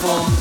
plafond